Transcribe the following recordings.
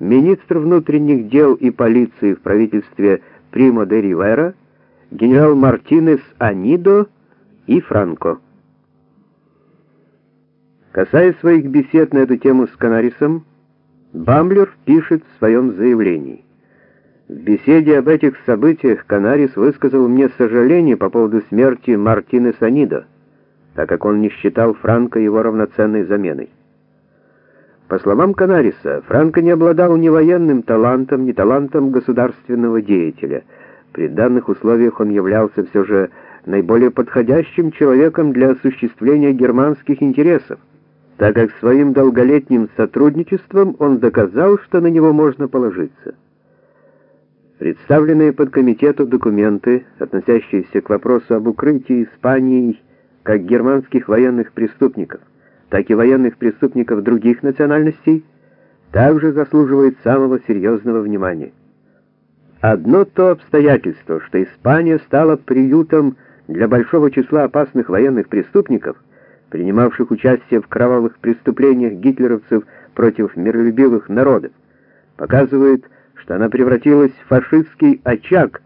министр внутренних дел и полиции в правительстве Примо де Ривера, генерал Мартинес Анидо и Франко. Касаясь своих бесед на эту тему с Канарисом, Бамблер пишет в своем заявлении. В беседе об этих событиях Канарис высказал мне сожаление по поводу смерти Мартинеса Санидо, так как он не считал Франко его равноценной заменой. По словам Канариса, Франко не обладал ни военным талантом, ни талантом государственного деятеля. При данных условиях он являлся все же наиболее подходящим человеком для осуществления германских интересов так как своим долголетним сотрудничеством он доказал, что на него можно положиться. Представленные под комитету документы, относящиеся к вопросу об укрытии Испании как германских военных преступников, так и военных преступников других национальностей, также заслуживают самого серьезного внимания. Одно то обстоятельство, что Испания стала приютом для большого числа опасных военных преступников – принимавших участие в кровавых преступлениях гитлеровцев против миролюбивых народов, показывает, что она превратилась в фашистский очаг,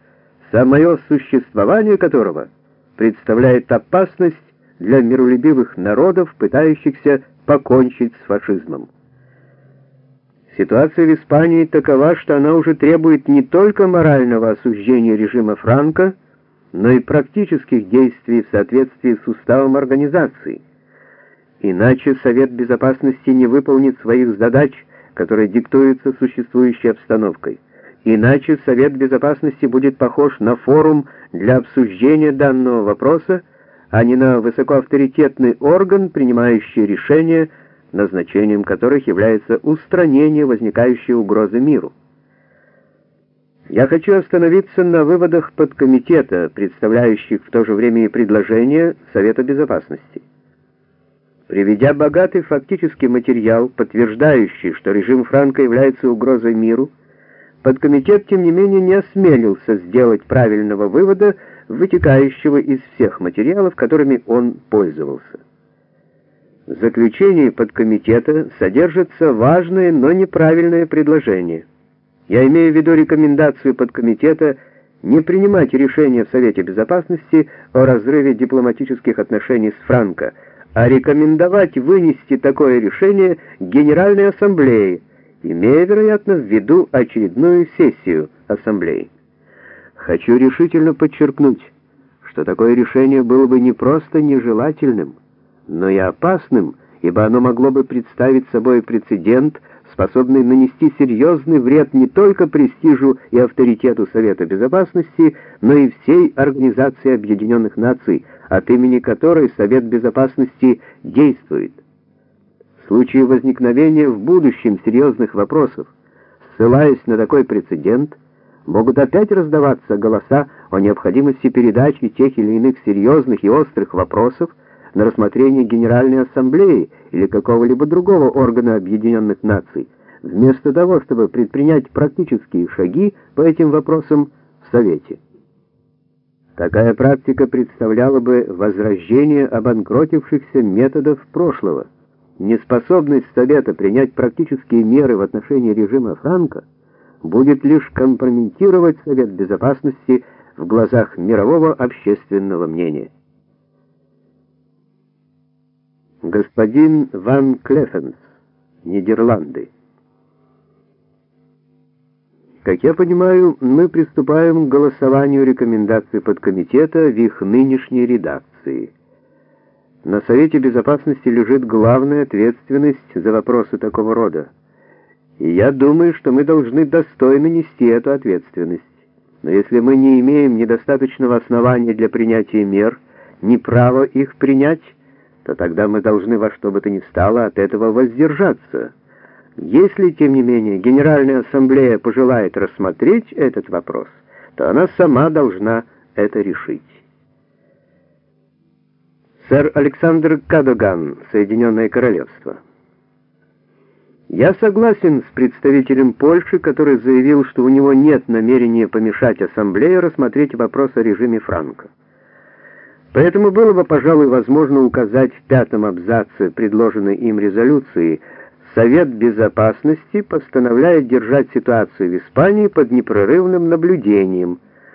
самое существование которого представляет опасность для миролюбивых народов, пытающихся покончить с фашизмом. Ситуация в Испании такова, что она уже требует не только морального осуждения режима Франко, но и практических действий в соответствии с уставом организации. Иначе Совет Безопасности не выполнит своих задач, которые диктуются существующей обстановкой. Иначе Совет Безопасности будет похож на форум для обсуждения данного вопроса, а не на высокоавторитетный орган, принимающий решения, назначением которых является устранение возникающей угрозы миру. Я хочу остановиться на выводах подкомитета, представляющих в то же время и предложения Совета Безопасности. Приведя богатый фактический материал, подтверждающий, что режим Франко является угрозой миру, подкомитет, тем не менее, не осмелился сделать правильного вывода, вытекающего из всех материалов, которыми он пользовался. В заключении подкомитета содержится важное, но неправильное предложение. Я имею в виду рекомендацию подкомитета не принимать решения в Совете Безопасности о разрыве дипломатических отношений с Франко, а рекомендовать вынести такое решение Генеральной Ассамблее, имея, вероятно, в виду очередную сессию Ассамблеи. Хочу решительно подчеркнуть, что такое решение было бы не просто нежелательным, но и опасным, ибо оно могло бы представить собой прецедент, способный нанести серьезный вред не только престижу и авторитету Совета Безопасности, но и всей Организации Объединенных Наций, от имени которой Совет Безопасности действует. В случае возникновения в будущем серьезных вопросов, ссылаясь на такой прецедент, могут опять раздаваться голоса о необходимости передачи тех или иных серьезных и острых вопросов на рассмотрение Генеральной Ассамблеи или какого-либо другого органа Объединенных Наций, вместо того, чтобы предпринять практические шаги по этим вопросам в Совете. Такая практика представляла бы возрождение обанкротившихся методов прошлого. Неспособность Совета принять практические меры в отношении режима Франко будет лишь компрометировать Совет Безопасности в глазах мирового общественного мнения. Господин Ван Клефенс, Нидерланды. Как я понимаю, мы приступаем к голосованию рекомендаций подкомитета в их нынешней редакции. На Совете Безопасности лежит главная ответственность за вопросы такого рода. И я думаю, что мы должны достойно нести эту ответственность. Но если мы не имеем недостаточного основания для принятия мер, ни права их принять, то тогда мы должны во что бы то ни стало от этого воздержаться. Если, тем не менее, Генеральная Ассамблея пожелает рассмотреть этот вопрос, то она сама должна это решить. Сэр Александр Кадоган, Соединенное Королевство. Я согласен с представителем Польши, который заявил, что у него нет намерения помешать Ассамблее рассмотреть вопрос о режиме Франко. Поэтому было бы, пожалуй, возможно указать в пятом абзаце предложенной им резолюции Совет Безопасности постановляет держать ситуацию в Испании под непрерывным наблюдением –